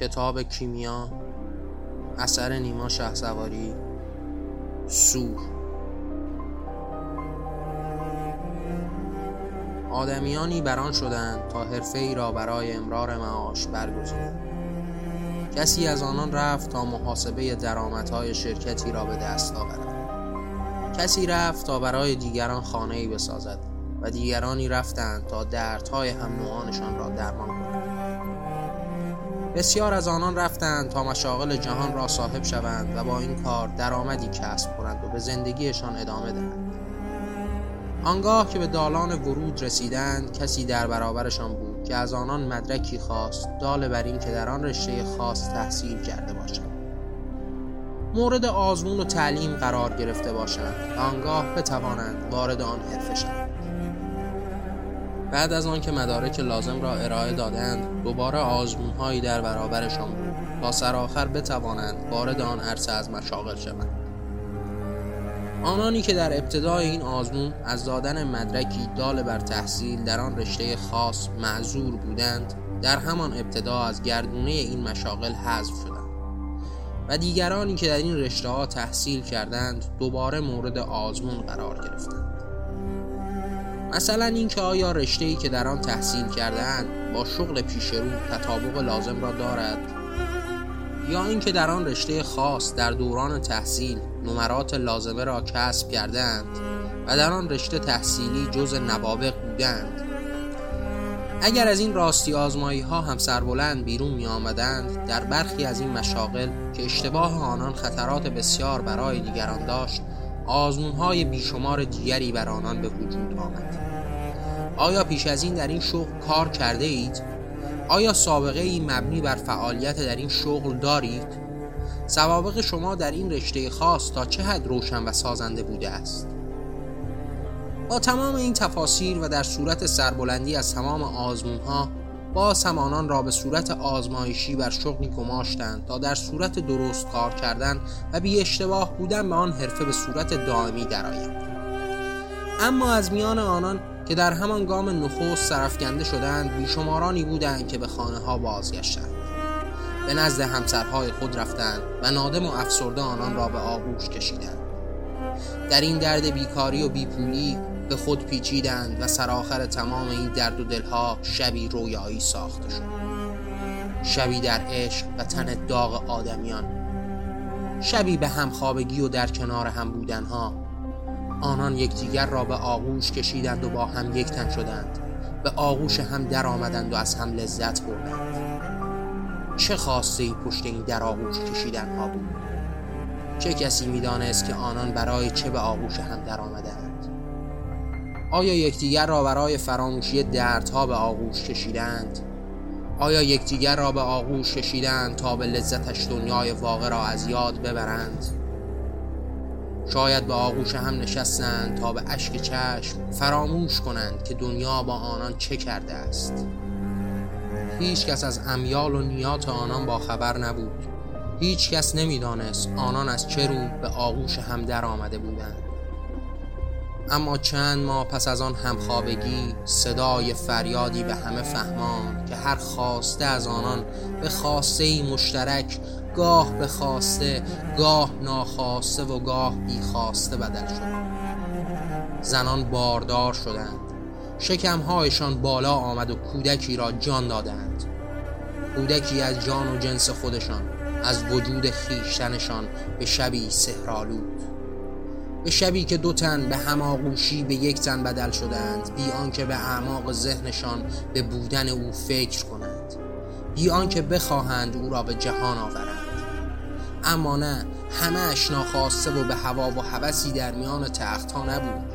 کتاب کیمیا اثر نیما شه سواری سور. آدمیانی بران شدند تا حرفه ای را برای امرار معاش برگزینند کسی از آنان رفت تا محاسبه درآمدهای شرکتی را به دست آورد. کسی رفت تا برای دیگران خانه ای بسازد و دیگرانی رفتند تا دردهای هم نوعانشان را درمان بسیار از آنان رفتند تا مشاغل جهان را صاحب شوند و با این کار درآمدی کسب کنند و به زندگیشان ادامه دهند. آنگاه که به دالان ورود رسیدند کسی در برابرشان بود که از آنان مدرکی خواست دال بر این که در آن رشته خاص تحصیل کرده باشند. مورد آزمون و تعلیم قرار گرفته باشند. آنگاه بتوانند وارد آن حرفه شوند. بعد از آنکه مدارک لازم را ارائه دادند دوباره آزمون هایی در برابرشان بود تا سرآخر بتوانند وارد آن عرصه از مشاغل شوند. آنانی که در ابتدای این آزمون از دادن مدرکی دال بر تحصیل در آن رشته خاص معذور بودند در همان ابتدا از گردونه این مشاغل حذف شدند و دیگرانی که در این رشته ها تحصیل کردند دوباره مورد آزمون قرار گرفتند. مثلا اینکه آیا رشته ای که در آن تحصیل کردهاند با شغل پیش رو تطابق لازم را دارد؟ یا اینکه در آن رشته خاص در دوران تحصیل نمرات لازمه را کسب کردند و در آن رشته تحصیلی جز نوابق بودند اگر از این راستی آزمایی ها هم سربلند بیرون می آمدند در برخی از این مشاغل که اشتباه آنان خطرات بسیار برای دیگران داشت آزمون های بیشمار دیگری بر آنان به وجود آمد آیا پیش از این در این شغل کار کرده اید؟ آیا سابقه ای مبنی بر فعالیت در این شغل دارید؟ سوابق شما در این رشته خاص تا چه حد روشن و سازنده بوده است؟ با تمام این تفاصیل و در صورت سربلندی از تمام آزمون ها باز هم آنان را به صورت آزمایشی بر شغلی گماشتند تا در صورت درست کار کردن و بی اشتباه بودن به آن حرفه به صورت دائمی درآیند. اما از میان آنان که در همان گام نخست سرفکنده شدند بیشمارانی بودند که به خانه ها بازگشتند. به نزد همسرهای خود رفتند و نادم و افسرده آنان را به آغوش کشیدند. در این درد بیکاری و بیپولی به خود پیچیدند و سرآخر تمام این درد و دلها شبی رویایی ساخته شد. شبی در عشق و تن داغ آدمیان. شبی به همخوابگی و در کنار هم بودنها. آنان یکدیگر را به آغوش کشیدند و با هم یک تن شدند. به آغوش هم در آمدند و از هم لذت بردند. چه خواسته ای پشت این در آغوش کشیدن ها بود؟ چه کسی می‌دانست که آنان برای چه به آغوش هم در آمدند؟ آیا یکدیگر را برای فراموشی دردها به آغوش کشیدند؟ آیا یکدیگر را به آغوش کشیدند تا به لذتش دنیای واقع را از یاد ببرند؟ شاید به آغوش هم نشستند تا به اشک چشم فراموش کنند که دنیا با آنان چه کرده است. هیچ کس از امیال و نیات آنان با خبر نبود. هیچ کس نمی‌دانست آنان از چه رو به آغوش هم در آمده بودند. اما چند ماه پس از آن همخوابگی صدای فریادی به همه فهمان که هر خواسته از آنان به خواسته مشترک گاه به خواسته گاه ناخواسته و گاه بیخواسته بدل شد. زنان باردار شدند. شکمهایشان بالا آمد و کودکی را جان دادند. کودکی از جان و جنس خودشان از وجود خیشتنشان به شبی سهرالود به شبی که دو تن به هماغوشی به یک تن بدل شدند بی آنکه به اعماق ذهنشان به بودن او فکر کنند. بی آنکه بخواهند او را به جهان آورند. اما نه همه ناخواسته و به هوا و هوسی در میان تخت ها نبود.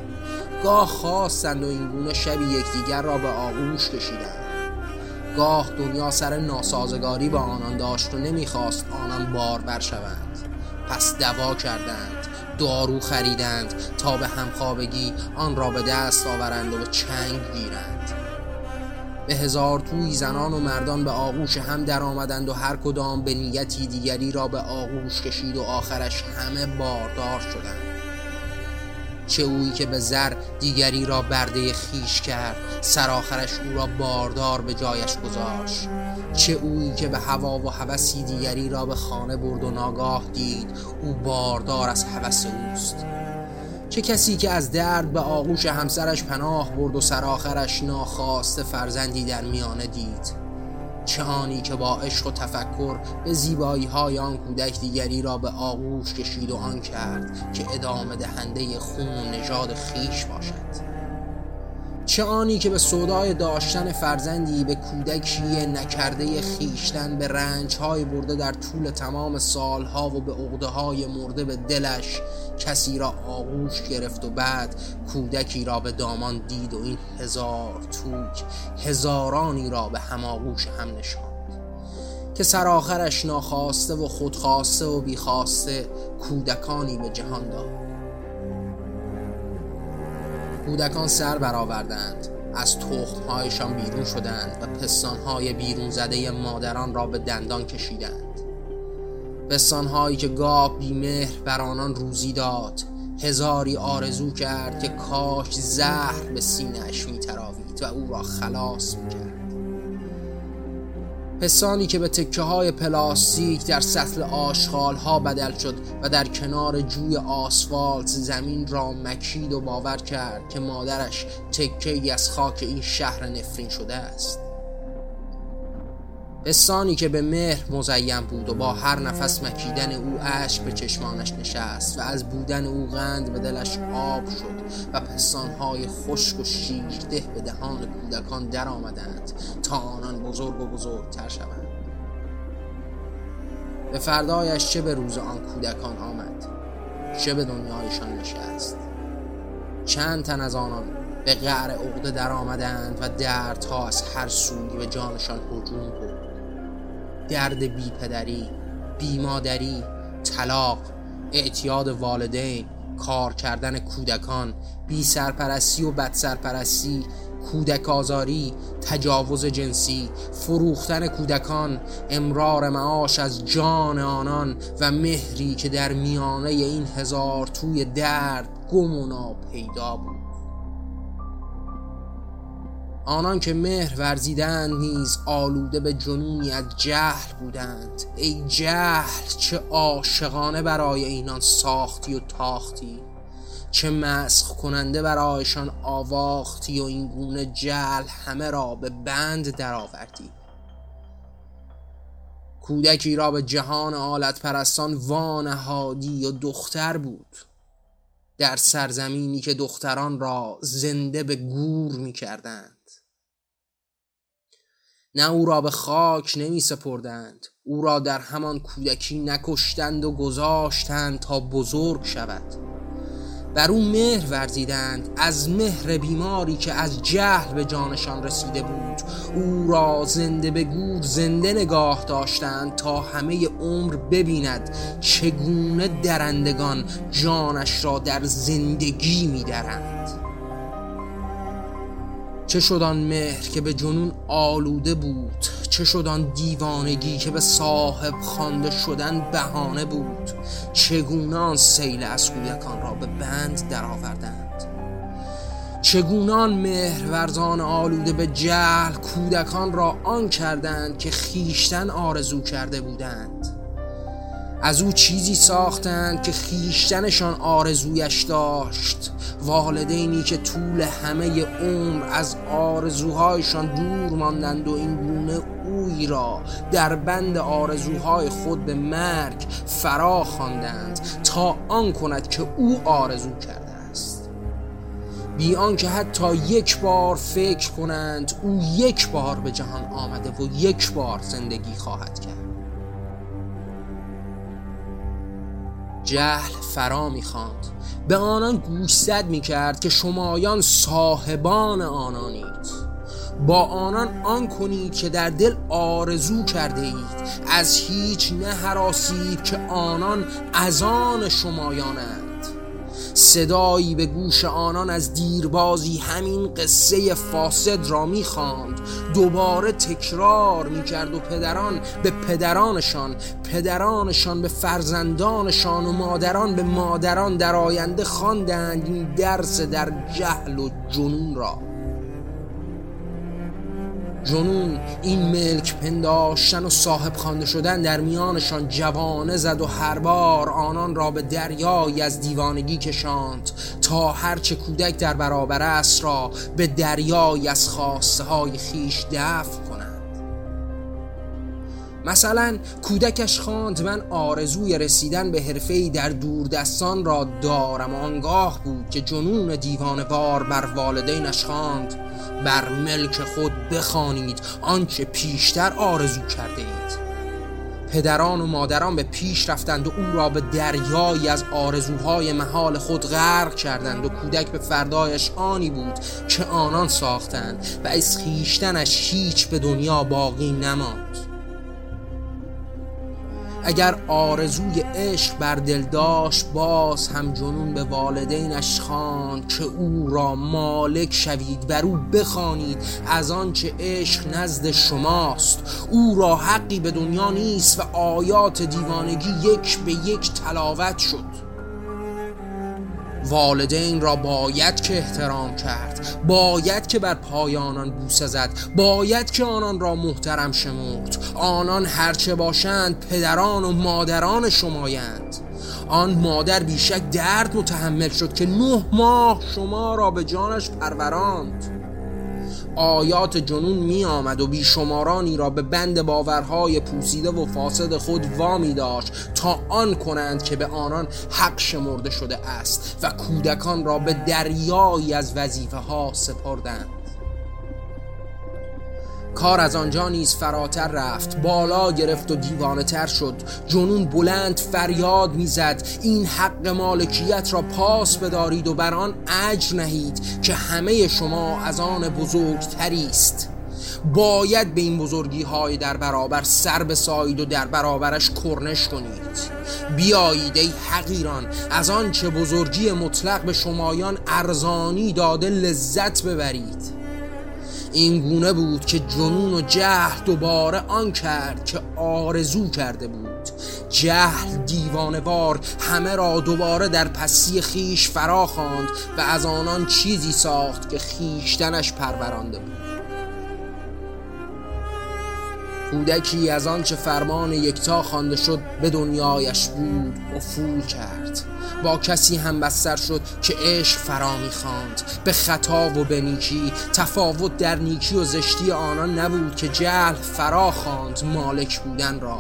گاه خواستند و این گونه شبی یکدیگر را به آغوش کشیدند. گاه دنیا سر ناسازگاری با آنان داشت و نمی‌خواست آنان باربر شوند. پس دوا کردند. دارو خریدند تا به همخوابگی آن را به دست آورند و به چنگ گیرند. به هزار توی زنان و مردان به آغوش هم در آمدند و هر کدام به نیتی دیگری را به آغوش کشید و آخرش همه باردار شدند. چه اویی که به زر دیگری را برده خیش کرد سرآخرش او را باردار به جایش گذاشت. چه اویی که به هوا و هوسی دیگری را به خانه برد و ناگاه دید او باردار از هوس اوست. چه کسی که از درد به آغوش همسرش پناه برد و سرآخرش ناخواسته فرزندی در میانه دید؟ چه آنی که با عشق و تفکر به زیبایی های آن کودک دیگری را به آغوش کشید و آن کرد که ادامه دهنده خون و نژاد خیش باشد. چه آنی که به صدای داشتن فرزندی به کودکی نکرده خیشتن به رنج های برده در طول تمام سالها و به عقده مرده به دلش کسی را آغوش گرفت و بعد کودکی را به دامان دید و این هزار توک هزارانی را به هماغوش هم نشاند که سرآخرش ناخواسته و خودخواسته و بیخواسته کودکانی به جهان داد. کودکان سر برآوردند. از تخمهایشان بیرون شدند و پستانهای بیرون زده مادران را به دندان کشیدند. پستانهایی که گاب بیمهر بر آنان روزی داد هزاری آرزو کرد که کاش زهر به سینهش میتراوید و او را خلاص می‌کرد. پسانی که به تکه های پلاستیک در سطل آشغال ها بدل شد و در کنار جوی آسفالت زمین را مکید و باور کرد که مادرش تکه ای از خاک این شهر نفرین شده است. پسانی که به مهر مزین بود و با هر نفس مکیدن او اشک به چشمانش نشست و از بودن او غند به دلش آب شد و پستانهای خشک و شیرده به دهان کودکان در آمدند تا آنان بزرگ و بزرگتر شوند. به فردایش چه به روز آن کودکان آمد؟ چه به دنیایشان نشست؟ چند تن از آنان به قعر عقده در آمدند و دردها از هر سوی به جانشان هجوم بود درد بی پدری بی مادری طلاق اعتیاد والدین کار کردن کودکان بی سرپرستی و بد سرپرستی کودک آزاری تجاوز جنسی فروختن کودکان امرار معاش از جان آنان و مهری که در میانه این هزار توی درد گم و پیدا بود. آنان که مهر ورزیدند نیز آلوده به جنونی از جهل بودند. ای جهل چه عاشقانه برای اینان ساختی و تاختی. چه مسخ کننده برایشان آواختی و این گونه جهل همه را به بند درآوردی. کودکی را به جهان آلت پرستان وانهادی و دختر بود. در سرزمینی که دختران را زنده به گور می کردند نه او را به خاک نمی سپردند او را در همان کودکی نکشتند و گذاشتند تا بزرگ شود. بر او مهر ورزیدند از مهر بیماری که از جهل به جانشان رسیده بود. او را زنده به گور زنده نگاه داشتند تا همه عمر ببیند چگونه درندگان جانش را در زندگی میدرند. چه شدان مهر که به جنون آلوده بود؟ چه شدان دیوانگی که به صاحب خوانده شدن بهانه بود؟ چگونه آن سیل از کودکان را به بند درآوردند؟ چگونان مهر ورزان آلوده به جهل کودکان را آن کردند که خیشتن آرزو کرده بودند؟ از او چیزی ساختند که خیشتنشان آرزویش داشت. والدینی که طول همه عمر از آرزوهایشان دور ماندند و این گونه اوی را در بند آرزوهای خود به مرگ فرا خواندند تا آن کند که او آرزو کرده است. بی که حتی یک بار فکر کنند او یک بار به جهان آمده و یک بار زندگی خواهد کرد. جهل فرا می‌خواند. به آنان گوشزد می‌کرد که شمایان صاحبان آنانید. با آنان آن کنید که در دل آرزو کرده اید از هیچ نه که آنان از آن شمایانند. صدایی به گوش آنان از دیربازی همین قصه فاسد را می‌خواند. دوباره تکرار می‌کرد و پدران به پدرانشان پدرانشان به فرزندانشان و مادران به مادران در آینده خواندند این درس در جهل و جنون را. جنون این ملک پنداشتن و صاحب خوانده شدن در میانشان جوانه زد و هر بار آنان را به دریایی از دیوانگی کشاند تا هرچه کودک در برابر است را به دریایی از خواسته های خیش دفع مثلا کودکش خواند من آرزوی رسیدن به حرفه‌ای در دوردستان را دارم آنگاه بود که جنون دیوانوار بر والدینش خواند. بر ملک خود بخوانید آنچه پیشتر آرزو کرده اید پدران و مادران به پیش رفتند و او را به دریایی از آرزوهای محال خود غرق کردند و کودک به فردایش آنی بود که آنان ساختند و از خیشتنش هیچ به دنیا باقی نماند. اگر آرزوی عشق بر دل داشت باز هم جنون به والدینش خان که او را مالک شوید بر او بخوانید. از آنچه عشق نزد شماست. او را حقی به دنیا نیست و آیات دیوانگی یک به یک تلاوت شد. والدین را باید که احترام کرد. باید که بر پای آنان بوسه زد. باید که آنان را محترم شمرد. آنان هرچه باشند پدران و مادران شمایند. آن مادر بیشک درد متحمل شد که نه ماه شما را به جانش پروراند آیات جنون می آمد و بیشمارانی را به بند باورهای پوسیده و فاسد خود وامی داشت تا آن کنند که به آنان حق شمرده شده است و کودکان را به دریایی از وظیفه ها سپردند. کار از آنجا نیز فراتر رفت. بالا گرفت و دیوانه تر شد. جنون بلند فریاد می‌زد. این حق مالکیت را پاس بدارید و بر آن اجر نهید که همه شما از آن بزرگتری است. باید به این بزرگی های در برابر سر بسایید و در برابرش کرنش کنید. بیایید ای حقیران از آن چه بزرگی مطلق به شمایان ارزانی داده لذت ببرید. این گونه بود که جنون و جهل دوباره آن کرد که آرزو کرده بود. جهل دیوانوار همه را دوباره در پسی خیش فرا خواند و از آنان چیزی ساخت که خیشتنش پرورانده بود. کودکی از آنچه فرمان یکتا خوانده شد به دنیایش بود افول کرد. با کسی هم بستر شد که عشق فرا می‌خواند. به خطا و به نیکی تفاوت در نیکی و زشتی آنان نبود که جهل فرا خواند مالک بودن را.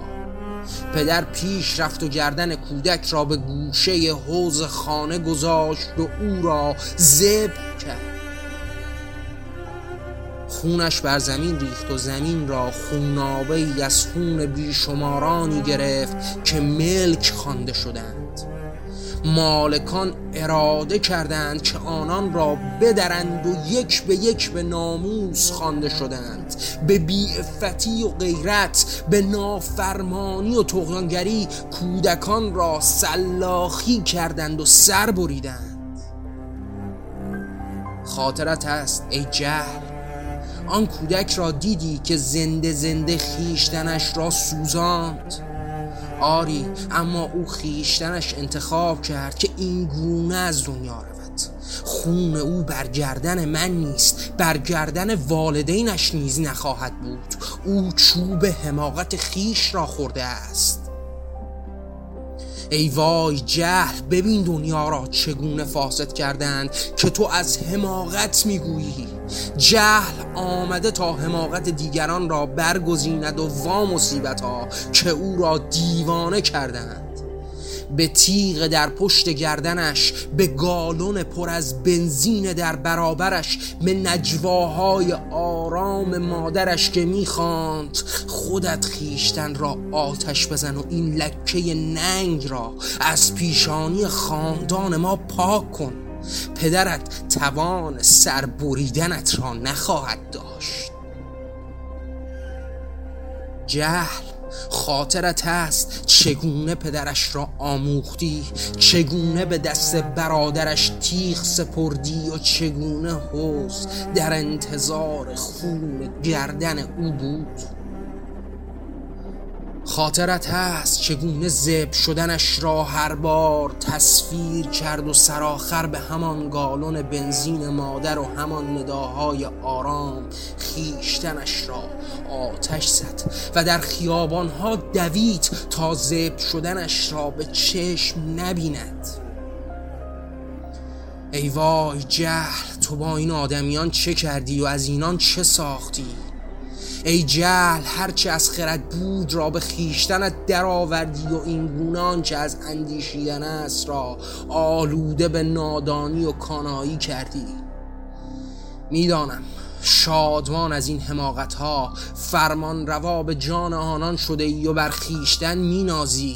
پدر پیش رفت و گردن کودک را به گوشه حوز خانه گذاشت و او را زب کرد. خونش بر زمین ریخت و زمین را خونابه از خون بیشمارانی گرفت که ملک خوانده شدند. مالکان اراده کردند که آنان را بدرند و یک به یک به ناموس خوانده شدند. به بیعفتی و غیرت به نافرمانی و تغیانگری کودکان را سلاخی کردند و سر بریدند. خاطرت است ای جهل. آن کودک را دیدی که زنده زنده خیشتنش را سوزاند. آری اما او خیشتنش انتخاب کرد که این گونه از دنیا رود. خون او بر گردن من نیست بر گردن والدینش نیز نخواهد بود. او چوب حماقت خیش را خورده است. ای وای جهل ببین دنیا را چگونه فاسد کردند که تو از حماقت می‌گویی. جهل آمده تا حماقت دیگران را برگزیند و وا مصیبت ها که او را دیوانه کردند. به تیغ در پشت گردنش به گالون پر از بنزین در برابرش به نجواهای آرام مادرش که می‌خواند خودت خیشتن را آتش بزن و این لکه ننگ را از پیشانی خاندان ما پاک کن. پدرت توان سر بریدنت را نخواهد داشت. جهل خاطرت هست چگونه پدرش را آموختی چگونه به دست برادرش تیغ سپردی و چگونه حوز در انتظار خون گردن او بود؟ خاطرت هست چگونه زب شدنش را هر بار تصویر کرد و سراخر به همان گالون بنزین مادر و همان نداهای آرام خیشتنش را آتش زد و در خیابانها دوید تا زب شدنش را به چشم نبیند. ای وای جهل تو با این آدمیان چه کردی و از اینان چه ساختی؟ ای جهل هرچه از خرد بود را به خیشتنت درآوردی و این گونان که از اندیشیدن است را آلوده به نادانی و کانایی کردی. می‌دانم شادمان از این حماقت ها فرمان روا به جان آنان شده ای و بر خیشتن مینازی.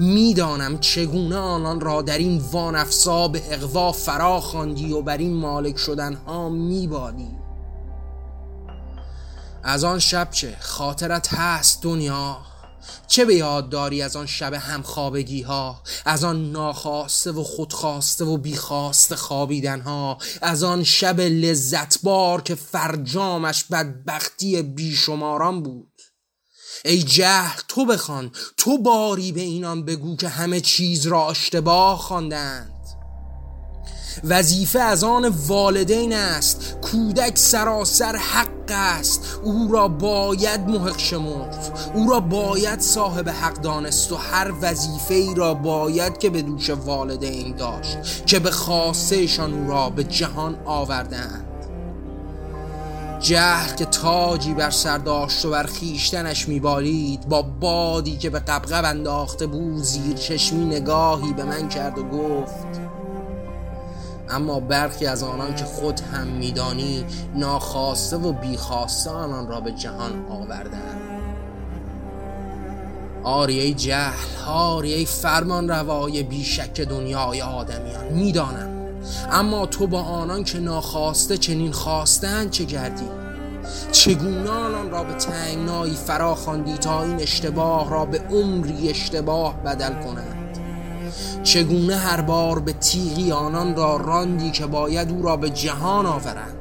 می‌دانم چگونه آنان را در این وانفسا به اقوا فرا خواندی و بر این مالک شدن ها میبادی. از آن شب چه خاطرت هست دنیا؟ چه به یاد داری از آن شب همخوابگی ها از آن ناخواسته و خودخواسته و بیخواسته خوابیدن ها از آن شب لذتبار که فرجامش بدبختی بیشماران بود؟ ای جهل تو بخوان تو باری به اینان بگو که همه چیز را اشتباه خواندند. وظیفه از آن والدین است. کودک سراسر حق است. او را باید محق شمرد. او را باید صاحب حق دانست و هر وظیفه ای را باید که به دوش والدین داشت که به خاصهشان او را به جهان آوردند. جهل که تاجی بر سر داشت و بر خیشتنش میبالید با بادی که به قبقب انداخته بود زیر چشمی نگاهی به من کرد و گفت اما برخی از آنان که خود هم میدانی ناخواسته و بیخواسته آنان را به جهان آوردن آری جهل آری فرمان روای بیشک دنیای آدمیان می‌دانم. اما تو با آنان که ناخواسته چنین خواستند چه کردی چگونه آنان را به تنگنایی فرا خواندی تا این اشتباه را به عمری اشتباه بدل کنند؟ چگونه هر بار به تیغی آنان را راندی که باید او را به جهان آورند؟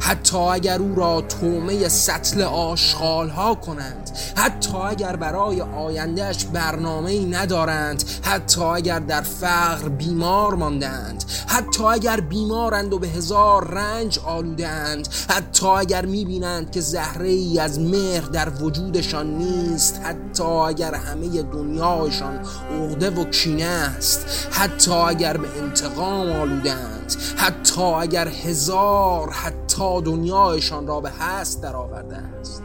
حتی اگر او را تومه سطل آشغال ها کنند حتی اگر برای آیندهش برنامه ای ندارند حتی اگر در فقر بیمار ماندند حتی اگر بیمارند و به هزار رنج آلودند حتی اگر می‌بینند که زهره ای از مهر در وجودشان نیست حتی اگر همه دنیایشان عقده و کینه است حتی اگر به انتقام آلودند حتی اگر هزار حتی دنیایشان را به هست درآورده است.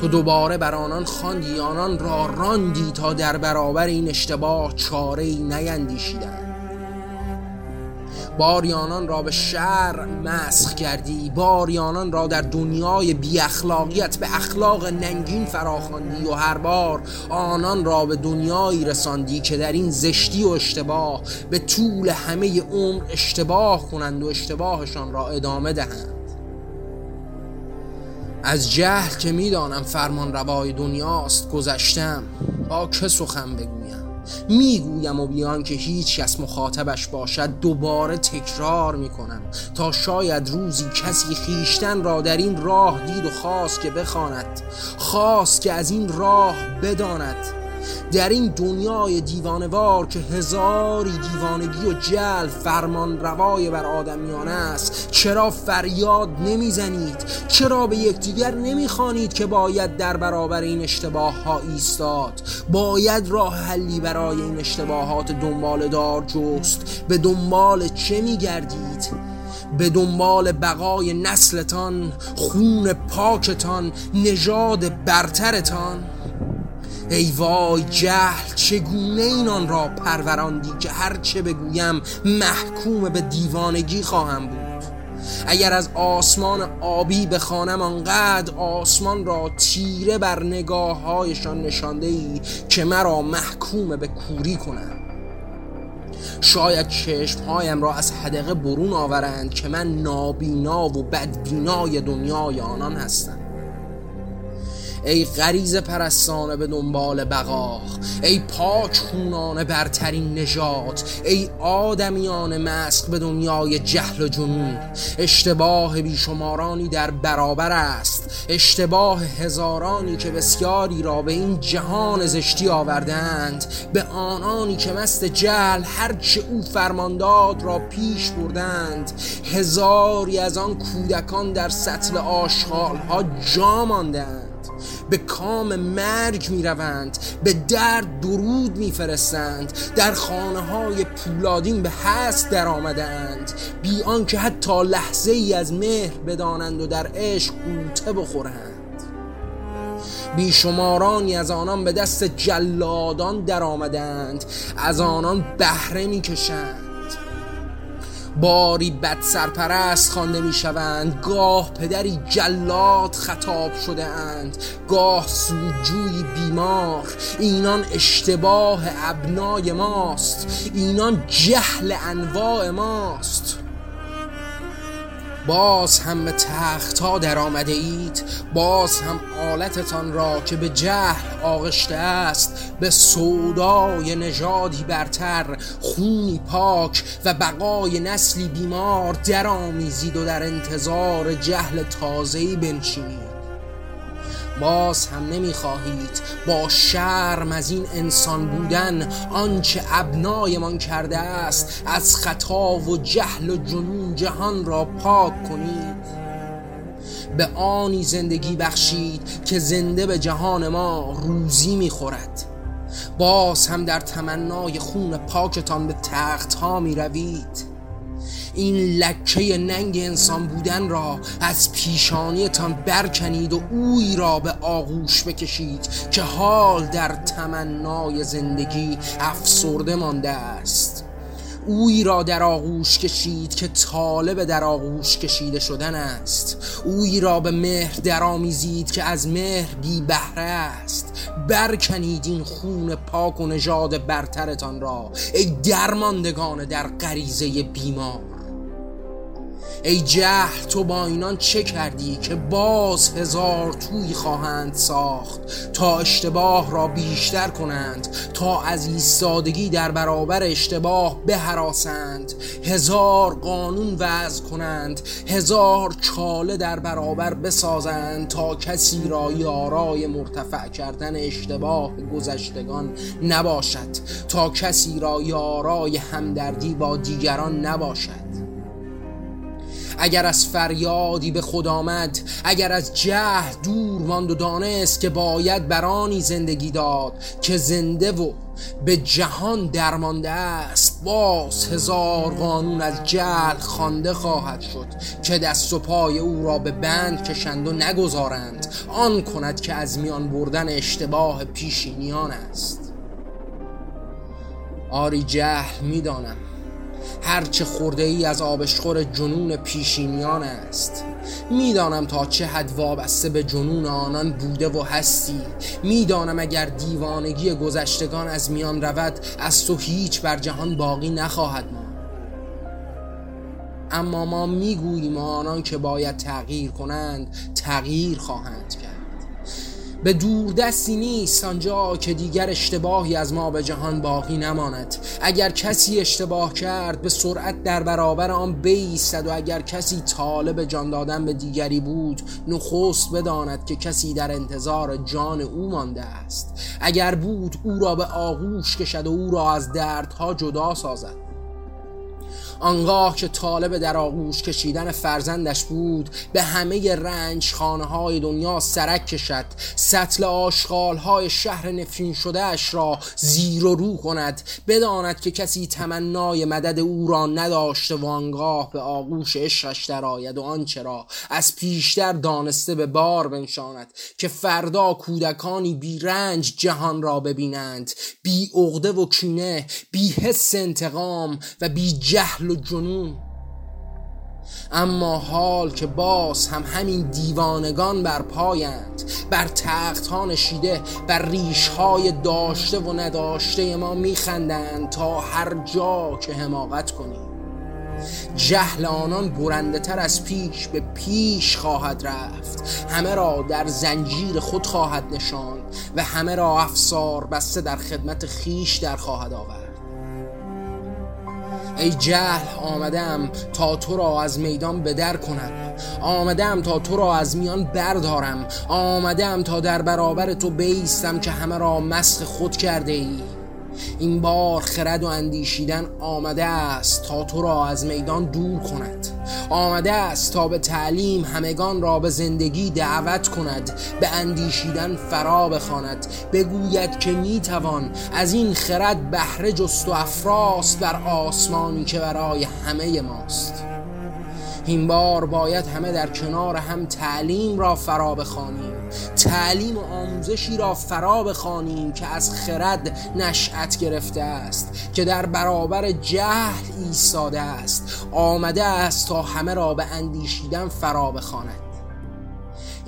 تو دوباره بر آنان خواندی آنان را راندی تا در برابر این اشتباه چاره ای نیندیشیدند. باریانان را به شر مسخ کردی. باریانان را در دنیای بی اخلاقیت به اخلاق ننگین فراخواندی و هر بار آنان را به دنیایی رساندی که در این زشتی و اشتباه به طول همه عمر اشتباه کنند و اشتباهشان را ادامه دهند. از جهل که می‌دانم فرمان روای دنیاست گذشتم. با که سخن بگویم؟ می‌گویم و بیان که هیچ کس مخاطبش باشد دوباره تکرار می‌کنم تا شاید روزی کسی خیشتن را در این راه دید و خواست که بخواند خواست که از این راه بداند. در این دنیای دیوانوار که هزاری دیوانگی و جل فرمان روای بر آدمیان است چرا فریاد نمی‌زنید؟ چرا به یکدیگر نمی‌خوانید که باید در برابر این اشتباه ها ایستاد؟ باید راه حلی برای این اشتباهات دنبال دار جست. به دنبال چه میگردید؟ به دنبال بقای نسلتان خون پاکتان نژاد برترتان. ای وای جهل چگونه اینان را پروراندی که هرچه بگویم محکوم به دیوانگی خواهم بود. اگر از آسمان آبی بخوانم آنقدر آسمان را تیره بر نگاه هایشان نشانده ای که مرا محکوم به کوری کنم شاید چشمهایم را از حدقه برون آورند که من نابینا و بدبینای دنیای آنان هستم. ای غریز پرستانه به دنبال بقا ای پاک خونانه برترین نجات ای آدمیان مسخ به دنیای جهل و جنون. اشتباه بیشمارانی در برابر است اشتباه هزارانی که بسیاری را به این جهان زشتی آوردند به آنانی که مست جهل هرچه او فرمانداد را پیش بردند. هزاری از آن کودکان در سطل آشغال ها جا ماندند. به کام مرگ می روند به درد درود می فرستند در خانه های پولادین به هست در آمدند بی آنکه حتی لحظه ای از مهر بدانند و در عشق قوطه بخورند. بیشمارانی از آنان به دست جلادان در آمدند از آنان بهره می کشند باری بد سرپرست خوانده می شوند گاه پدری جلاد خطاب شده اند گاه سوجوی بیمار. اینان اشتباه ابنای ماست. اینان جهل انواع ماست. باز هم به تخت ها در آمده اید باز هم آلتتان را که به جهل آغشته است به سودای نژادی برتر خونی پاک و بقای نسلی بیمار درآمیزید و در انتظار جهل تازه‌ای بنشینید. باز هم نمی‌خواهید با شرم از این انسان بودن آنچه ابنایمان کرده است از خطا و جهل و جنون جهان را پاک کنید. به آنی زندگی بخشید که زنده به جهان ما روزی می‌خورد. باز هم در تمنای خون پاکتان به تخت ها می روید این لکه ننگ انسان بودن را از پیشانیتان برکنید و اوی را به آغوش بکشید که حال در تمنای زندگی افسرده مانده است. اوی را در آغوش کشید که طالب در آغوش کشیده شدن است. اوی را به مهر درآمیزید که از مهر بی بهره است. برکنید این خون پاک و نژاد برترتان را ای درماندگان در غریزه بیمار. ای جهل تو با اینان چه کردی که باز هزار توی خواهند ساخت؟ تا اشتباه را بیشتر کنند تا از ایستادگی در برابر اشتباه بهراسند. هزار قانون وضع کنند هزار چاله در برابر بسازند تا کسی را یارای مرتفع کردن اشتباه گذشتگان نباشد تا کسی را یارای همدردی با دیگران نباشد. اگر از فریادی به خود آمد اگر از جه دور ماند و دانست که باید برانی زندگی داد که زنده و به جهان درمانده است باز هزار قانون از جهل خوانده خواهد شد که دست و پای او را به بند کشند و نگذارند. آن کند که از میان بردن اشتباه پیشینیان است. آری جهل می‌دانم. هرچه خورده ای از آبشخور جنون پیشینیان است. می‌دانم تا چه حد وابسته به جنون آنان بوده و هستی. می‌دانم اگر دیوانگی گذشتگان از میان رود از تو هیچ بر جهان باقی نخواهد ماند. اما ما می‌گوییم آنان که باید تغییر کنند تغییر خواهند کرد. به دور دستی نیست آنجا که دیگر اشتباهی از ما به جهان باقی نماند. اگر کسی اشتباه کرد به سرعت در برابر آن بیستد و اگر کسی طالب جان دادن به دیگری بود نخست بداند که کسی در انتظار جان او مانده است. اگر بود او را به آغوش کشد و او را از دردها جدا سازد. آنگاه که طالب در آغوش کشیدن فرزندش بود به همه رنج خانه های دنیا سرک کشد. سطل آشغال های شهر نفرین شده اش را زیر و رو کند. بداند که کسی تمنای مدد او را نداشته و آنگاه به آغوش عشقش درآید و آنچه را از پیشتر دانسته به بار بنشاند که فردا کودکانی بی رنج جهان را ببینند. بی عقده و کینه بی حس انتقام و بی جهل و جنون. اما حال که باز هم همین دیوانگان بر پایند بر تخت ها نشیده بر ریش های داشته و نداشته ما میخندند تا هر جا که حماقت کنیم. جهل آنان برنده تر از پیش به پیش خواهد رفت. همه را در زنجیر خود خواهد نشان و همه را افسار بسته در خدمت خیش در خواهد آورد. ای جهل آمدم تا تو را از میدان بدر کنم. آمدم تا تو را از میان بردارم. آمدم تا در برابر تو بیستم که همه را مسخ خود کرده ای. این بار خرد و اندیشیدن آمده است تا تو را از میدان دور کند. آمده است تا به تعلیم همگان را به زندگی دعوت کند به اندیشیدن فرا بخواند. بگوید که می‌توان از این خرد بهره جست و افراست بر آسمانی که برای همه ماست. این بار باید همه در کنار هم تعلیم را فرا بخوانیم. تعلیم و آموزشی را فرا بخوانیم که از خرد نشأت گرفته است که در برابر جهل ایستاده است. آمده است تا همه را به اندیشیدن فرا بخواند.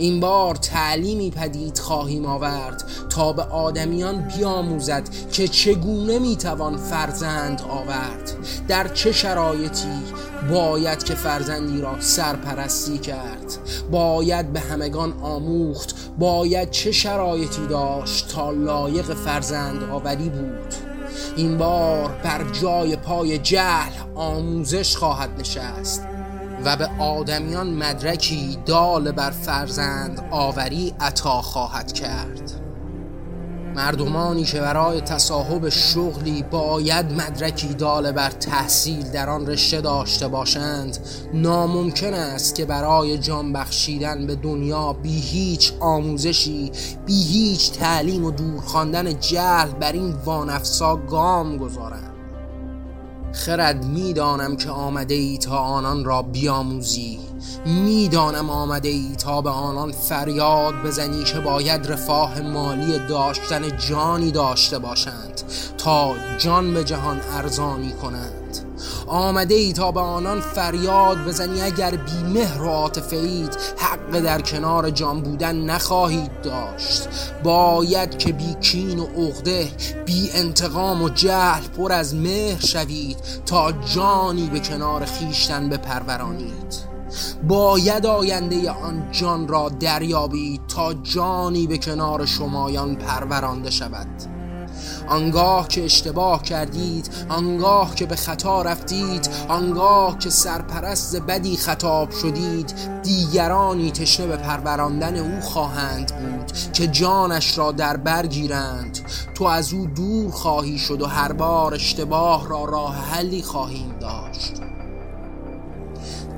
این بار تعلیمی پدید خواهیم آورد تا به آدمیان بیاموزد که چگونه می‌توان فرزند آورد. در چه شرایطی باید که فرزندی را سرپرستی کرد؟ باید به همگان آموخت؟ باید چه شرایطی داشت تا لایق فرزند آوری بود؟ این بار بر جای پای جهل آموزش خواهد نشست. و به آدمیان مدرکی دال بر فرزند آوری عطا خواهد کرد. مردمانی که برای تصاحب شغلی باید مدرکی داله بر تحصیل در آن رشته داشته باشند ناممکن است که برای جان بخشیدن به دنیا بی هیچ آموزشی بی هیچ تعلیم و دور خواندن جهل بر این وانفسا گام گذارند. خرد می‌دانم که آمده ای تا آنان را بیاموزی. می‌دانم آمده ای تا به آنان فریاد بزنی که باید رفاه مالی داشتن جانی داشته باشند تا جان به جهان ارزانی کنند. آمده ای تا به آنان فریاد بزنی اگر بی مهر و حق در کنار جان بودن نخواهید داشت. باید که بی کین و عقده بی انتقام و جهل پر از مهر شوید تا جانی به کنار خیشتن بپرورانید. باید آینده آن جان را دریابید تا جانی به کنار شمایان پرورانده شود. آنگاه که اشتباه کردید آنگاه که به خطا رفتید آنگاه که سرپرست بدی خطاب شدید دیگرانی تشنه به پروراندن او خواهند بود که جانش را در بر گیرند. تو از او دور خواهی شد و هر بار اشتباه را راه حلی خواهیم داشت.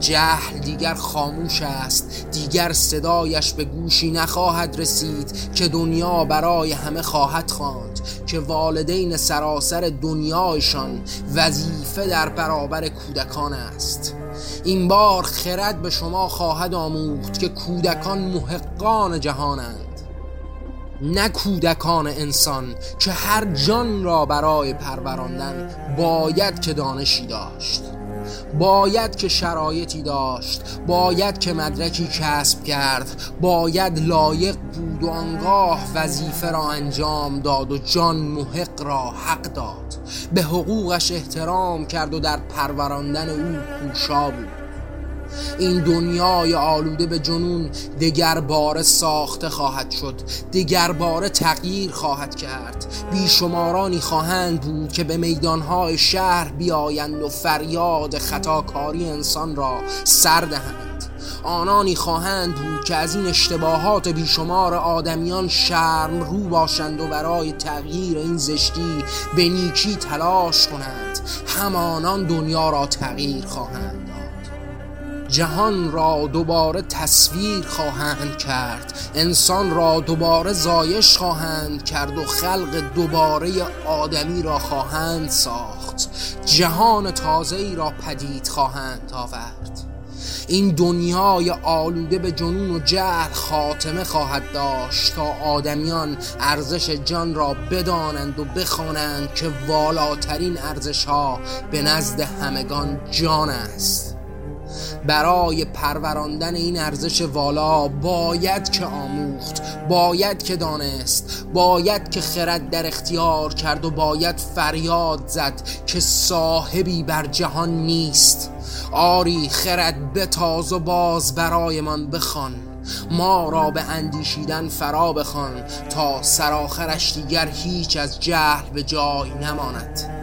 جهل دیگر خاموش است دیگر صدایش به گوشی نخواهد رسید که دنیا برای همه خواهد خواند که والدین سراسر دنیایشان وظیفه در برابر کودکان است. این بار خرد به شما خواهد آموخت که کودکان محقان جهانند نه کودکان انسان که هر جان را برای پروراندن باید که دانشی داشت. باید که شرایطی داشت باید که مدرکی کسب کرد باید لایق بود و آنگاه وظیفه را انجام داد و جان محق را حق داد. به حقوقش احترام کرد و در پروراندن او کوشا بود. این دنیای آلوده به جنون دگر باره ساخته خواهد شد دگر باره تغییر خواهد کرد. بیشمارانی خواهند بود که به میدانهای شهر بیایند و فریاد خطاکاری انسان را سر دهند. آنانی خواهند بود که از این اشتباهات بیشمار آدمیان شرم رو باشند و برای تغییر این زشتی به نیکی تلاش کنند. همانان دنیا را تغییر خواهند. جهان را دوباره تصویر خواهند کرد. انسان را دوباره زایش خواهند کرد و خلق دوباره آدمی را خواهند ساخت. جهان تازه ای را پدید خواهند آورد. این دنیای آلوده به جنون و جهل خاتمه خواهد داشت تا آدمیان ارزش جان را بدانند و بخوانند که والاترین ارزش ها به نزد همگان جان است. برای پروراندن این ارزش والا باید که آموخت باید که دانست باید که خرد در اختیار کرد و باید فریاد زد که صاحبی بر جهان نیست. آری خرد به تاز و باز برایمان بخوان. ما را به اندیشیدن فرا بخوان تا سراخرش دیگر هیچ از جهل به جای نماند.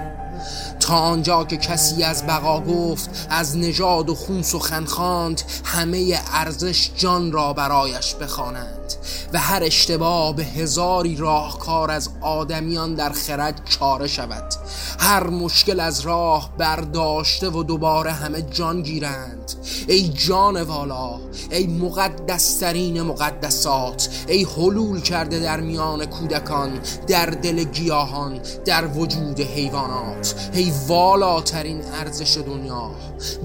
تا آنجا که کسی از بقا گفت از نژاد و خون سخن خواند همه ارزش جان را برایش بخوانند و هر اشتباه به هزاری راهکار از آدمیان در خرد چاره شود. هر مشکل از راه برداشته و دوباره همه جان گیرند. ای جان والا ای مقدسترین مقدسات ای حلول کرده در میان کودکان در دل گیاهان در وجود حیوانات. ای والاترین ارزش دنیا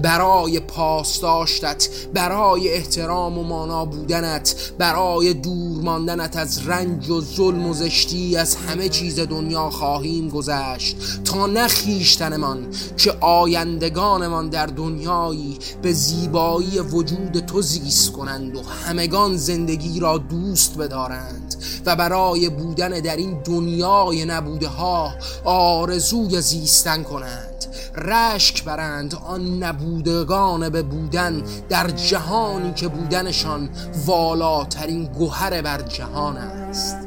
برای پاسداشتت برای احترام و مانا بودنت برای دور ماندنت از رنج و ظلم و زشتی از همه چیز دنیا خواهیم گذشت. تا نخیشتنمان که آیندگانمان در دنیایی به زیبایی وجود تو زیست کنند و همگان زندگی را دوست بدارند و برای بودن در این دنیای نبوده ها آرزوی زیستن کنند. رشک برند آن نبودگان به بودن در جهانی که بودنشان والاترین گوهر بر جهان است.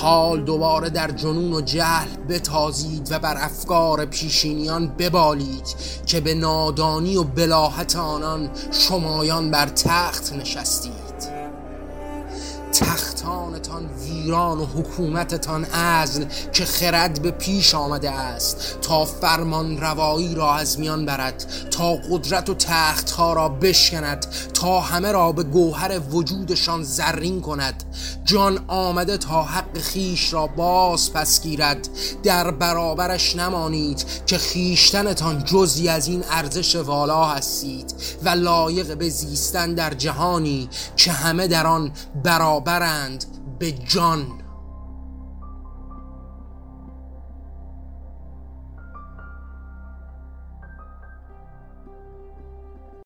حال دوباره در جنون و جهل بتازید و بر افکار پیشینیان ببالید که به نادانی و بلاحت آنان شمایان بر تخت نشستید. تختانتان ویران و حکومتتان ازل که خرد به پیش آمده است. تا فرمان روایی را از میان برد تا قدرت و تختها را بشکند تا همه را به گوهر وجودشان زرین کند. جان آمده تا حق خیش را باز پس گیرد. در برابرش نمانید که خیشتنتان جزی از این ارزش والا هستید و لایق به زیستن در جهانی که همه در آن برابرند. به جان